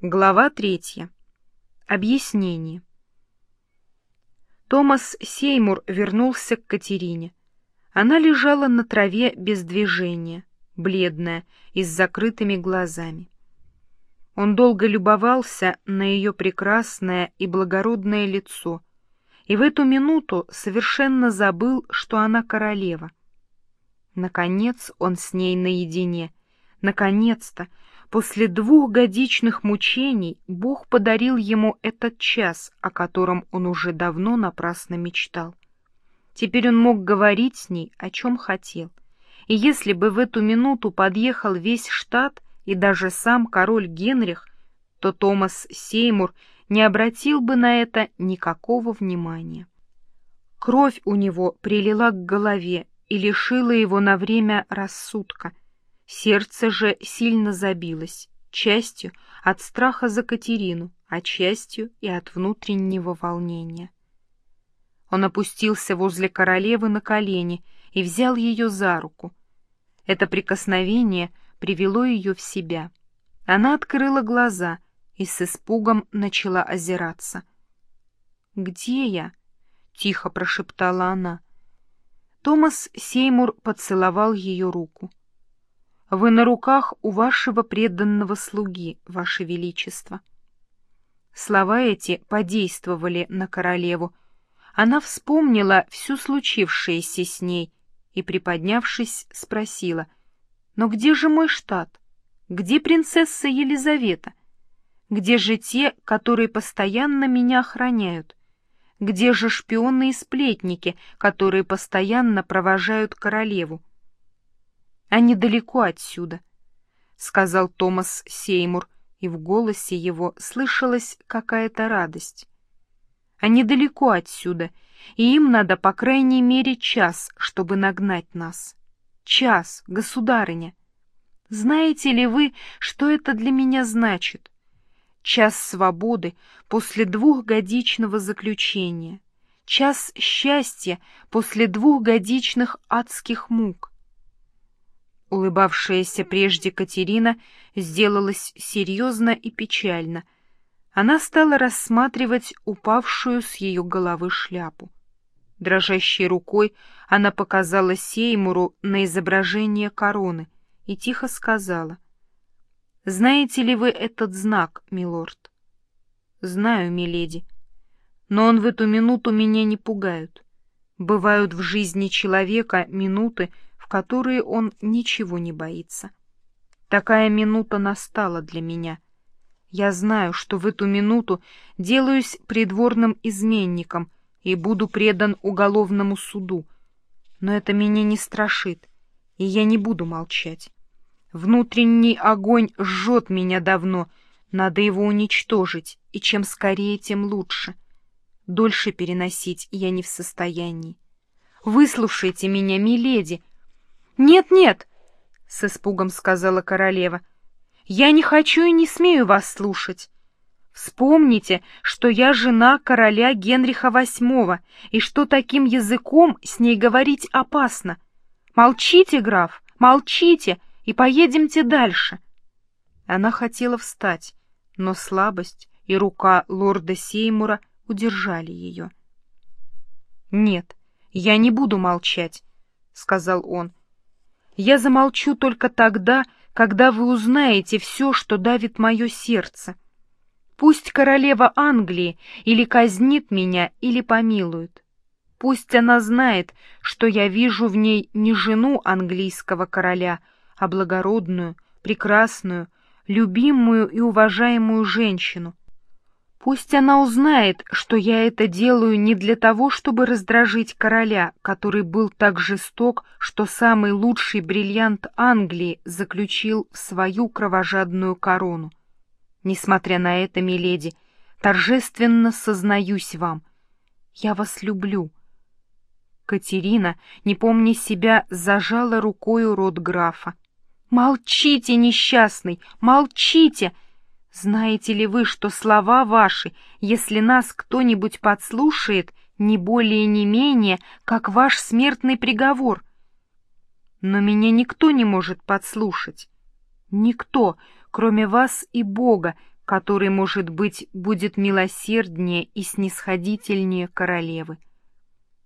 Глава третья. Объяснение. Томас Сеймур вернулся к Катерине. Она лежала на траве без движения, бледная и с закрытыми глазами. Он долго любовался на ее прекрасное и благородное лицо, и в эту минуту совершенно забыл, что она королева. Наконец он с ней наедине. Наконец-то, После двух годичных мучений Бог подарил ему этот час, о котором он уже давно напрасно мечтал. Теперь он мог говорить с ней, о чем хотел. И если бы в эту минуту подъехал весь штат и даже сам король Генрих, то Томас Сеймур не обратил бы на это никакого внимания. Кровь у него прилила к голове и лишила его на время рассудка — Сердце же сильно забилось, частью от страха за Катерину, а частью и от внутреннего волнения. Он опустился возле королевы на колени и взял ее за руку. Это прикосновение привело ее в себя. Она открыла глаза и с испугом начала озираться. «Где я?» — тихо прошептала она. Томас Сеймур поцеловал ее руку. Вы на руках у вашего преданного слуги, ваше величество. Слова эти подействовали на королеву. Она вспомнила все случившееся с ней и, приподнявшись, спросила, «Но где же мой штат? Где принцесса Елизавета? Где же те, которые постоянно меня охраняют? Где же шпионы и сплетники, которые постоянно провожают королеву? Они далеко отсюда, — сказал Томас Сеймур, и в голосе его слышалась какая-то радость. Они далеко отсюда, и им надо по крайней мере час, чтобы нагнать нас. Час, государыня. Знаете ли вы, что это для меня значит? Час свободы после двухгодичного заключения, час счастья после двухгодичных адских мук, Улыбавшаяся прежде Катерина сделалась серьезно и печально. Она стала рассматривать упавшую с ее головы шляпу. Дрожащей рукой она показала Сеймуру на изображение короны и тихо сказала. «Знаете ли вы этот знак, милорд?» «Знаю, миледи. Но он в эту минуту меня не пугают. Бывают в жизни человека минуты, которые он ничего не боится. Такая минута настала для меня. Я знаю, что в эту минуту делаюсь придворным изменником и буду предан уголовному суду, но это меня не страшит, и я не буду молчать. Внутренний огонь жжет меня давно, надо его уничтожить, и чем скорее, тем лучше. Дольше переносить я не в состоянии. Выслушайте меня, миледи, «Нет-нет», — с испугом сказала королева, — «я не хочу и не смею вас слушать. Вспомните, что я жена короля Генриха VIII, и что таким языком с ней говорить опасно. Молчите, граф, молчите, и поедемте дальше». Она хотела встать, но слабость и рука лорда Сеймура удержали ее. «Нет, я не буду молчать», — сказал он. Я замолчу только тогда, когда вы узнаете все, что давит мое сердце. Пусть королева Англии или казнит меня, или помилует. Пусть она знает, что я вижу в ней не жену английского короля, а благородную, прекрасную, любимую и уважаемую женщину, Пусть она узнает, что я это делаю не для того, чтобы раздражить короля, который был так жесток, что самый лучший бриллиант Англии заключил в свою кровожадную корону. Несмотря на это, миледи, торжественно сознаюсь вам, я вас люблю. Катерина, не помня себя, зажала рукою рот графа. «Молчите, несчастный, молчите!» Знаете ли вы, что слова ваши, если нас кто-нибудь подслушает, не более не менее, как ваш смертный приговор? Но меня никто не может подслушать. Никто, кроме вас и Бога, который, может быть, будет милосерднее и снисходительнее королевы.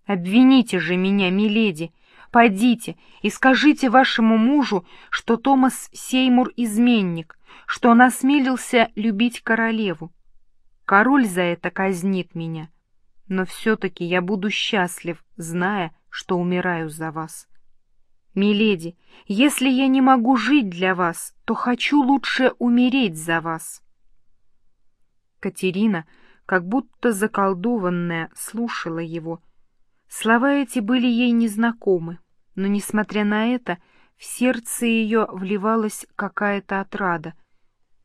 Обвините же меня, миледи, Пойдите и скажите вашему мужу, что Томас Сеймур изменник, что он осмелился любить королеву. Король за это казнит меня, но все-таки я буду счастлив, зная, что умираю за вас. Миледи, если я не могу жить для вас, то хочу лучше умереть за вас. Катерина, как будто заколдованная, слушала его. Слова эти были ей незнакомы, но, несмотря на это, в сердце ее вливалась какая-то отрада.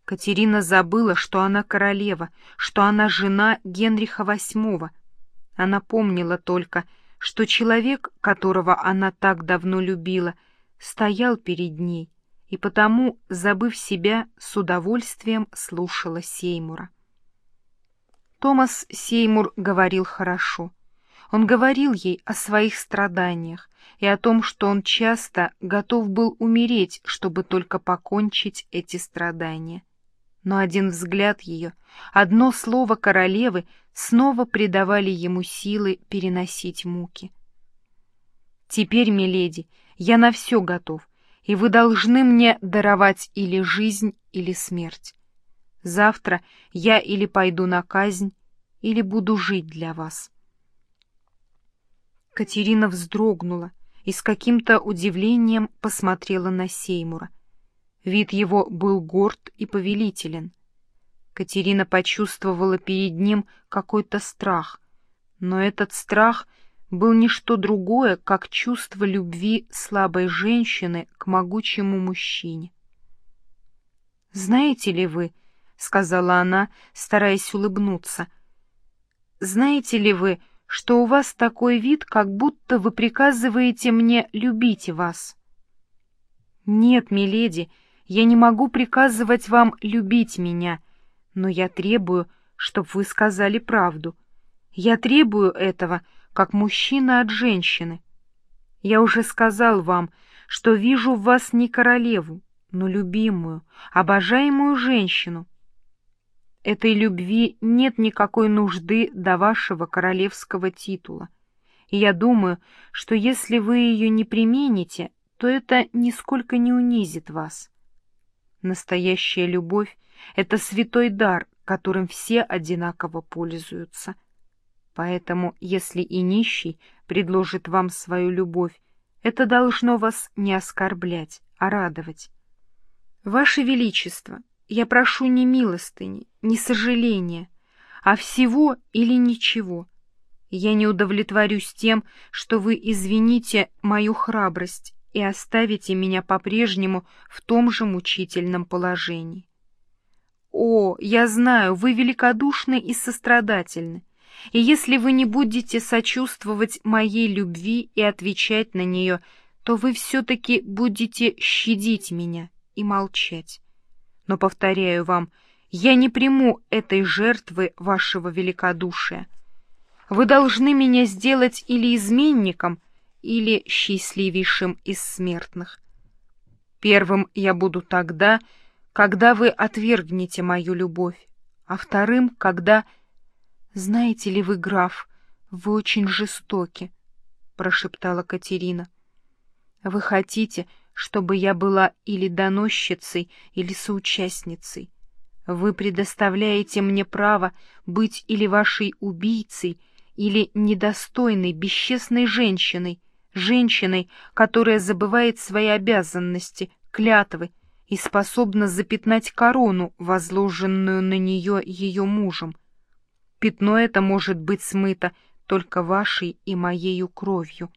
Катерина забыла, что она королева, что она жена Генриха VIII. Она помнила только, что человек, которого она так давно любила, стоял перед ней, и потому, забыв себя, с удовольствием слушала Сеймура. Томас Сеймур говорил хорошо. Он говорил ей о своих страданиях и о том, что он часто готов был умереть, чтобы только покончить эти страдания. Но один взгляд ее, одно слово королевы снова придавали ему силы переносить муки. «Теперь, миледи, я на все готов, и вы должны мне даровать или жизнь, или смерть. Завтра я или пойду на казнь, или буду жить для вас». Катерина вздрогнула и с каким-то удивлением посмотрела на Сеймура. Вид его был горд и повелителен. Катерина почувствовала перед ним какой-то страх, но этот страх был не что другое, как чувство любви слабой женщины к могучему мужчине. «Знаете ли вы, — сказала она, стараясь улыбнуться, — знаете ли вы, — что у вас такой вид, как будто вы приказываете мне любить вас. Нет, миледи, я не могу приказывать вам любить меня, но я требую, чтобы вы сказали правду. Я требую этого, как мужчина от женщины. Я уже сказал вам, что вижу в вас не королеву, но любимую, обожаемую женщину, этой любви нет никакой нужды до вашего королевского титула. И я думаю, что если вы ее не примените, то это нисколько не унизит вас. Настоящая любовь — это святой дар, которым все одинаково пользуются. Поэтому, если и нищий предложит вам свою любовь, это должно вас не оскорблять, а радовать. Ваше Величество, я прошу не милостыни, не сожаления, а всего или ничего. Я не удовлетворюсь тем, что вы извините мою храбрость и оставите меня по-прежнему в том же мучительном положении. О, я знаю, вы великодушны и сострадательны, и если вы не будете сочувствовать моей любви и отвечать на нее, то вы все-таки будете щадить меня и молчать. Но, повторяю вам, я не приму этой жертвы вашего великодушия. Вы должны меня сделать или изменником, или счастливейшим из смертных. Первым я буду тогда, когда вы отвергнете мою любовь, а вторым, когда... Знаете ли вы, граф, вы очень жестоки, — прошептала Катерина. Вы хотите, чтобы я была или доносчицей, или соучастницей. Вы предоставляете мне право быть или вашей убийцей, или недостойной, бесчестной женщиной, женщиной, которая забывает свои обязанности, клятвы и способна запятнать корону, возложенную на нее ее мужем. Пятно это может быть смыто только вашей и моею кровью.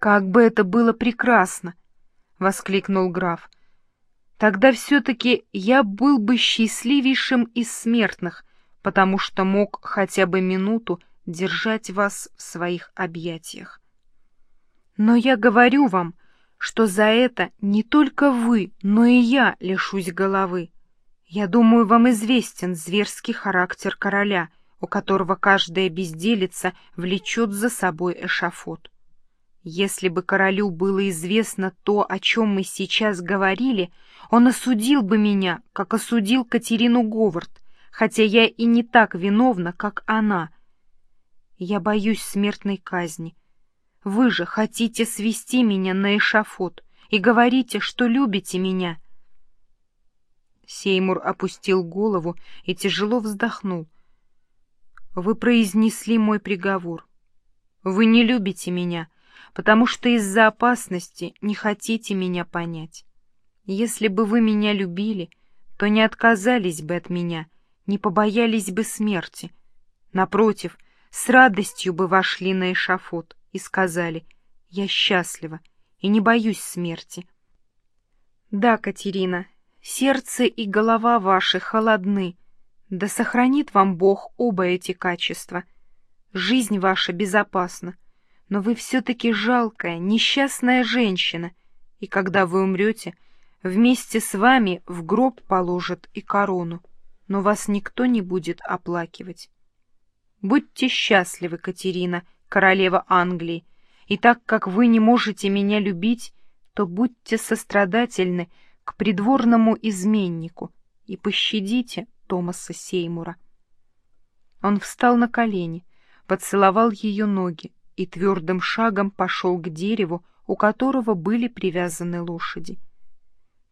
«Как бы это было прекрасно!» — воскликнул граф. «Тогда все-таки я был бы счастливейшим из смертных, потому что мог хотя бы минуту держать вас в своих объятиях. Но я говорю вам, что за это не только вы, но и я лишусь головы. Я думаю, вам известен зверский характер короля, у которого каждая безделица влечет за собой эшафот. Если бы королю было известно то, о чем мы сейчас говорили, он осудил бы меня, как осудил Катерину Говард, хотя я и не так виновна, как она. Я боюсь смертной казни. Вы же хотите свести меня на эшафот и говорите, что любите меня. Сеймур опустил голову и тяжело вздохнул. Вы произнесли мой приговор. Вы не любите меня, потому что из-за опасности не хотите меня понять. Если бы вы меня любили, то не отказались бы от меня, не побоялись бы смерти. Напротив, с радостью бы вошли на эшафот и сказали «Я счастлива и не боюсь смерти». Да, Катерина, сердце и голова ваши холодны, да сохранит вам Бог оба эти качества. Жизнь ваша безопасна, но вы все-таки жалкая, несчастная женщина, и когда вы умрете, вместе с вами в гроб положат и корону, но вас никто не будет оплакивать. Будьте счастливы, Катерина, королева Англии, и так как вы не можете меня любить, то будьте сострадательны к придворному изменнику и пощадите Томаса Сеймура. Он встал на колени, поцеловал ее ноги и твердым шагом пошел к дереву, у которого были привязаны лошади.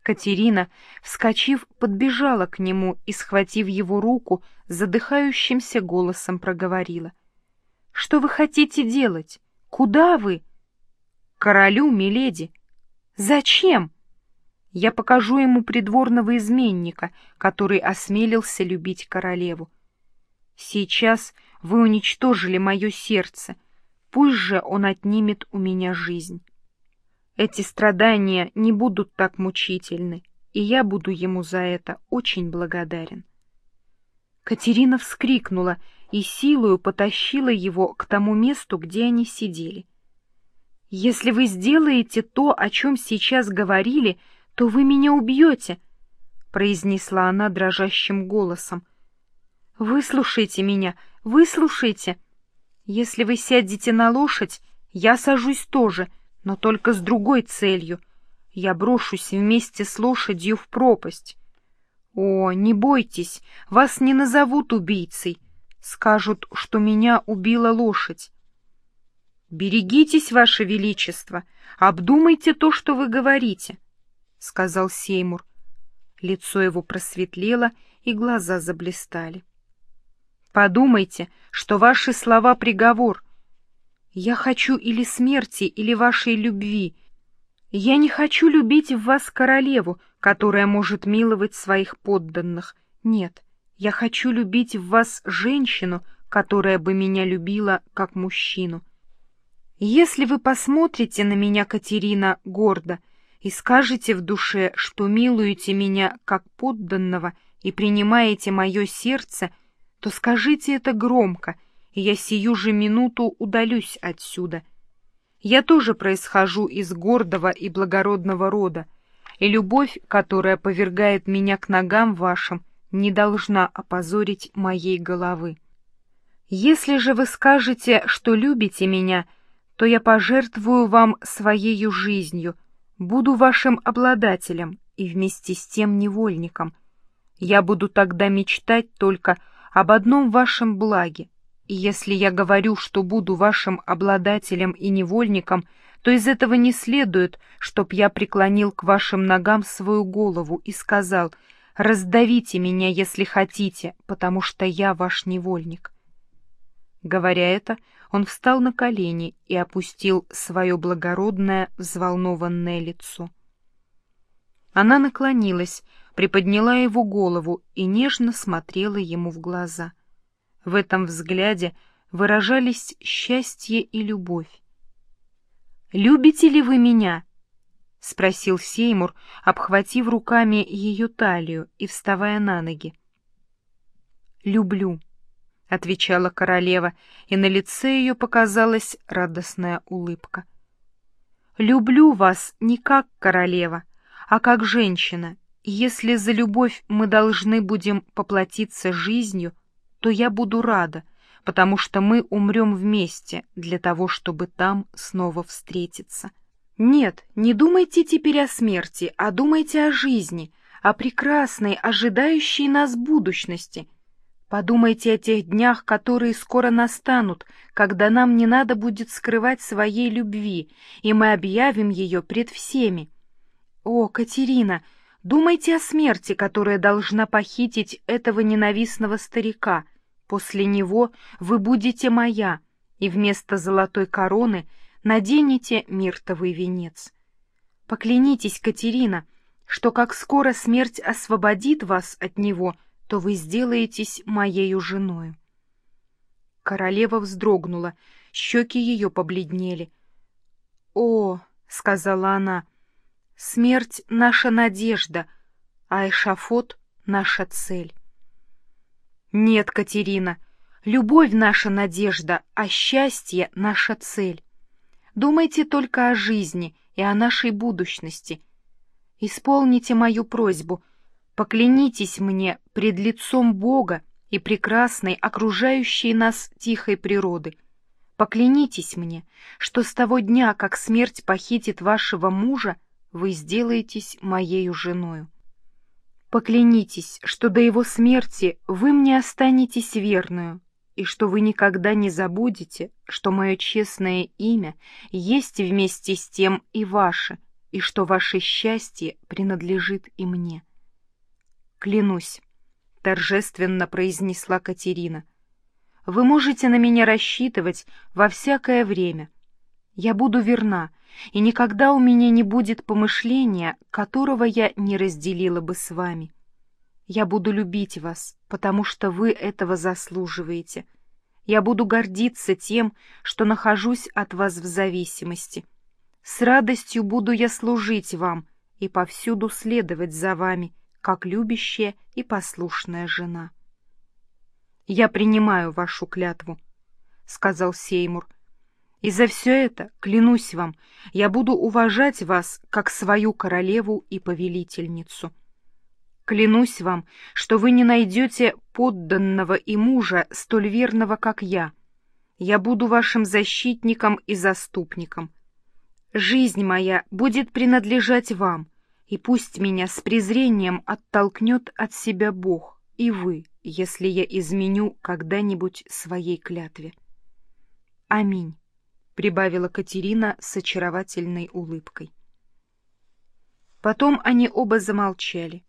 Катерина, вскочив, подбежала к нему и, схватив его руку, задыхающимся голосом проговорила. — Что вы хотите делать? Куда вы? — Королю, миледи. — Зачем? — Я покажу ему придворного изменника, который осмелился любить королеву. Сейчас вы уничтожили мое сердце, пусть же он отнимет у меня жизнь. Эти страдания не будут так мучительны, и я буду ему за это очень благодарен. Катерина вскрикнула и силою потащила его к тому месту, где они сидели. «Если вы сделаете то, о чем сейчас говорили, то вы меня убьете», — произнесла она дрожащим голосом. «Выслушайте меня, выслушайте. Если вы сядете на лошадь, я сажусь тоже, но только с другой целью. Я брошусь вместе с лошадью в пропасть. О, не бойтесь, вас не назовут убийцей. Скажут, что меня убила лошадь. «Берегитесь, Ваше Величество, обдумайте то, что вы говорите», — сказал Сеймур. Лицо его просветлело, и глаза заблистали. «Подумайте, что ваши слова — приговор. Я хочу или смерти, или вашей любви. Я не хочу любить в вас королеву, которая может миловать своих подданных. Нет, я хочу любить в вас женщину, которая бы меня любила как мужчину. Если вы посмотрите на меня, Катерина, гордо, и скажете в душе, что милуете меня как подданного и принимаете мое сердце, то скажите это громко, и я сию же минуту удалюсь отсюда. Я тоже происхожу из гордого и благородного рода, и любовь, которая повергает меня к ногам вашим, не должна опозорить моей головы. Если же вы скажете, что любите меня, то я пожертвую вам своею жизнью, буду вашим обладателем и вместе с тем невольником. Я буду тогда мечтать только об одном вашем благе, и если я говорю, что буду вашим обладателем и невольником, то из этого не следует, чтоб я преклонил к вашим ногам свою голову и сказал — Раздавите меня, если хотите, потому что я ваш невольник. Говоря это, он встал на колени и опустил свое благородное, взволнованное лицо. Она наклонилась, приподняла его голову и нежно смотрела ему в глаза. В этом взгляде выражались счастье и любовь. «Любите ли вы меня?» — спросил Сеймур, обхватив руками ее талию и вставая на ноги. «Люблю», — отвечала королева, и на лице ее показалась радостная улыбка. «Люблю вас не как королева, а как женщина, если за любовь мы должны будем поплатиться жизнью, то я буду рада, потому что мы умрем вместе для того, чтобы там снова встретиться. Нет, не думайте теперь о смерти, а думайте о жизни, о прекрасной, ожидающей нас будущности. Подумайте о тех днях, которые скоро настанут, когда нам не надо будет скрывать своей любви, и мы объявим ее пред всеми. О, Катерина, думайте о смерти, которая должна похитить этого ненавистного старика. После него вы будете моя, и вместо золотой короны наденете миртовый венец. Поклянитесь, Катерина, — что как скоро смерть освободит вас от него, то вы сделаетесь моею женою. Королева вздрогнула, щеки ее побледнели. — О, — сказала она, — смерть — наша надежда, а эшафот — наша цель. — Нет, Катерина, любовь — наша надежда, а счастье — наша цель. Думайте только о жизни и о нашей будущности — Исполните мою просьбу, поклянитесь мне пред лицом Бога и прекрасной окружающей нас тихой природы. Поклянитесь мне, что с того дня, как смерть похитит вашего мужа, вы сделаетесь моею женою. Поклянитесь, что до его смерти вы мне останетесь верную, и что вы никогда не забудете, что мое честное имя есть вместе с тем и ваше — и что ваше счастье принадлежит и мне. Клянусь, — торжественно произнесла Катерина, — вы можете на меня рассчитывать во всякое время. Я буду верна, и никогда у меня не будет помышления, которого я не разделила бы с вами. Я буду любить вас, потому что вы этого заслуживаете. Я буду гордиться тем, что нахожусь от вас в зависимости — с радостью буду я служить вам и повсюду следовать за вами, как любящая и послушная жена. «Я принимаю вашу клятву», — сказал Сеймур. «И за все это, клянусь вам, я буду уважать вас, как свою королеву и повелительницу. Клянусь вам, что вы не найдете подданного и мужа столь верного, как я. Я буду вашим защитником и заступником» Жизнь моя будет принадлежать вам, и пусть меня с презрением оттолкнет от себя Бог и вы, если я изменю когда-нибудь своей клятве. Аминь, — прибавила Катерина с очаровательной улыбкой. Потом они оба замолчали.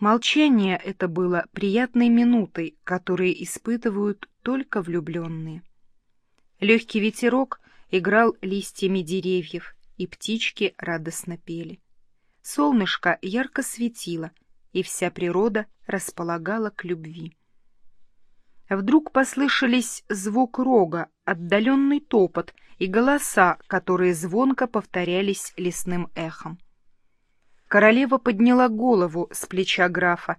Молчание это было приятной минутой, которые испытывают только влюбленные. Легкий ветерок играл листьями деревьев, и птички радостно пели. Солнышко ярко светило, и вся природа располагала к любви. Вдруг послышались звук рога, отдаленный топот и голоса, которые звонко повторялись лесным эхом. Королева подняла голову с плеча графа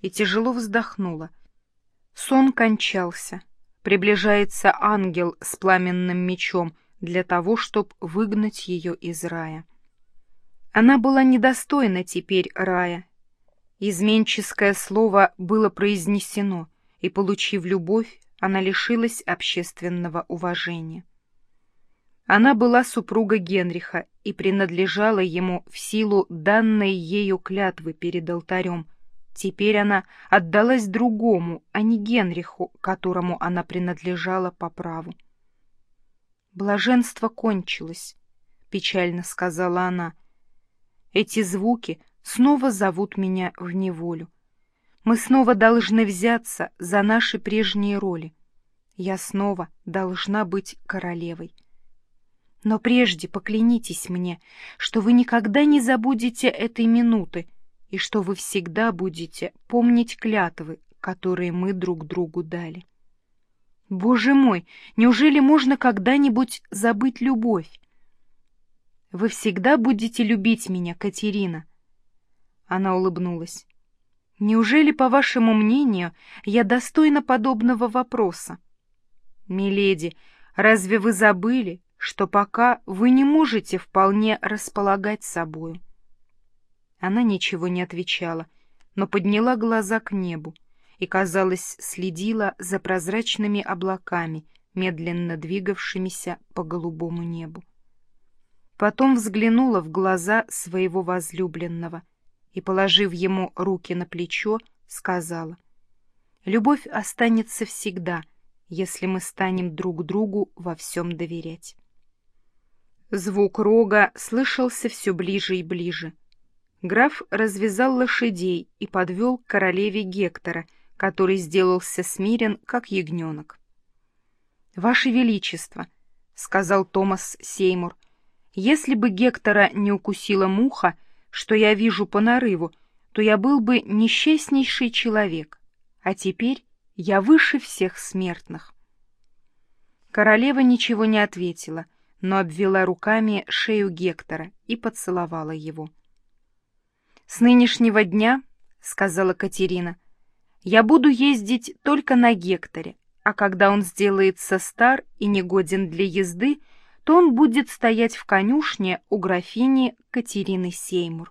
и тяжело вздохнула. Сон кончался. Приближается ангел с пламенным мечом, для того, чтобы выгнать ее из рая. Она была недостойна теперь рая. Изменческое слово было произнесено, и, получив любовь, она лишилась общественного уважения. Она была супруга Генриха и принадлежала ему в силу данной ею клятвы перед алтарем. Теперь она отдалась другому, а не Генриху, которому она принадлежала по праву. Блаженство кончилось, — печально сказала она. Эти звуки снова зовут меня в неволю. Мы снова должны взяться за наши прежние роли. Я снова должна быть королевой. Но прежде поклянитесь мне, что вы никогда не забудете этой минуты и что вы всегда будете помнить клятвы, которые мы друг другу дали. Боже мой, неужели можно когда-нибудь забыть любовь? Вы всегда будете любить меня, Катерина. Она улыбнулась. Неужели, по вашему мнению, я достойна подобного вопроса? Миледи, разве вы забыли, что пока вы не можете вполне располагать собою? Она ничего не отвечала, но подняла глаза к небу и, казалось, следила за прозрачными облаками, медленно двигавшимися по голубому небу. Потом взглянула в глаза своего возлюбленного и, положив ему руки на плечо, сказала, «Любовь останется всегда, если мы станем друг другу во всем доверять». Звук рога слышался все ближе и ближе. Граф развязал лошадей и подвел к королеве Гектора, который сделался смирен, как ягненок. «Ваше Величество», — сказал Томас Сеймур, — «если бы Гектора не укусила муха, что я вижу по нарыву, то я был бы несчастнейший человек, а теперь я выше всех смертных». Королева ничего не ответила, но обвела руками шею Гектора и поцеловала его. «С нынешнего дня, — сказала Катерина, — я буду ездить только на Гекторе, а когда он сделается стар и негоден для езды, то он будет стоять в конюшне у графини Катерины Сеймур.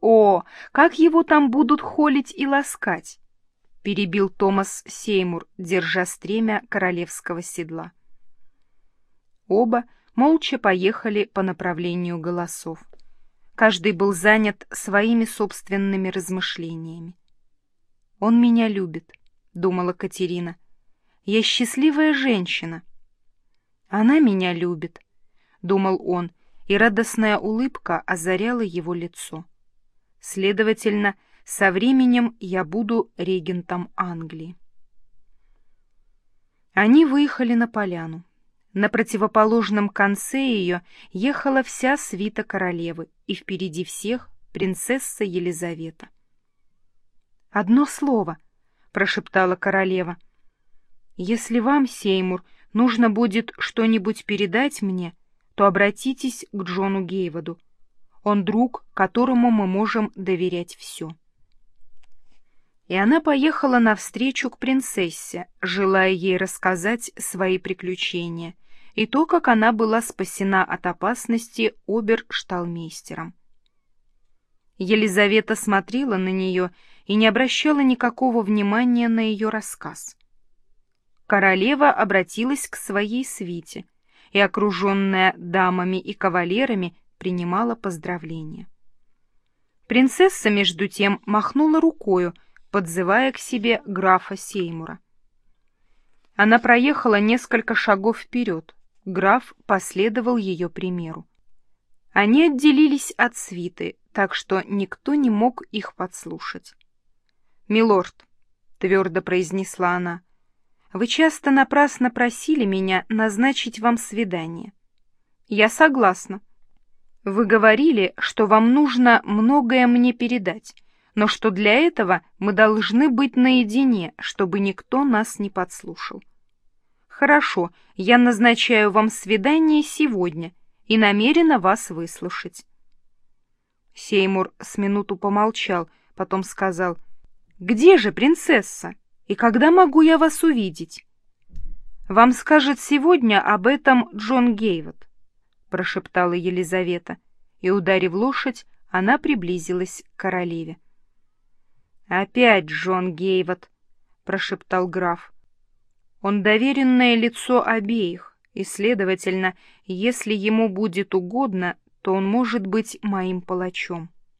«О, как его там будут холить и ласкать!» — перебил Томас Сеймур, держа стремя королевского седла. Оба молча поехали по направлению голосов. Каждый был занят своими собственными размышлениями. «Он меня любит», — думала Катерина. «Я счастливая женщина». «Она меня любит», — думал он, и радостная улыбка озаряла его лицо. «Следовательно, со временем я буду регентом Англии». Они выехали на поляну. На противоположном конце ее ехала вся свита королевы, и впереди всех принцесса Елизавета. «Одно слово», — прошептала королева. «Если вам, Сеймур, нужно будет что-нибудь передать мне, то обратитесь к Джону Гейводу. Он друг, которому мы можем доверять все». И она поехала навстречу к принцессе, желая ей рассказать свои приключения — и то, как она была спасена от опасности обершталмейстером. Елизавета смотрела на нее и не обращала никакого внимания на ее рассказ. Королева обратилась к своей свите и, окруженная дамами и кавалерами, принимала поздравления. Принцесса, между тем, махнула рукою, подзывая к себе графа Сеймура. Она проехала несколько шагов вперед, Граф последовал ее примеру. Они отделились от свиты, так что никто не мог их подслушать. «Милорд», — твердо произнесла она, — «вы часто напрасно просили меня назначить вам свидание. Я согласна. Вы говорили, что вам нужно многое мне передать, но что для этого мы должны быть наедине, чтобы никто нас не подслушал. «Хорошо, я назначаю вам свидание сегодня и намерена вас выслушать». Сеймур с минуту помолчал, потом сказал, «Где же принцесса? И когда могу я вас увидеть?» «Вам скажет сегодня об этом Джон Гейвот», — прошептала Елизавета, и, ударив лошадь, она приблизилась к королеве. «Опять Джон Гейвот», — прошептал граф. Он доверенное лицо обеих, и, следовательно, если ему будет угодно, то он может быть моим палачом.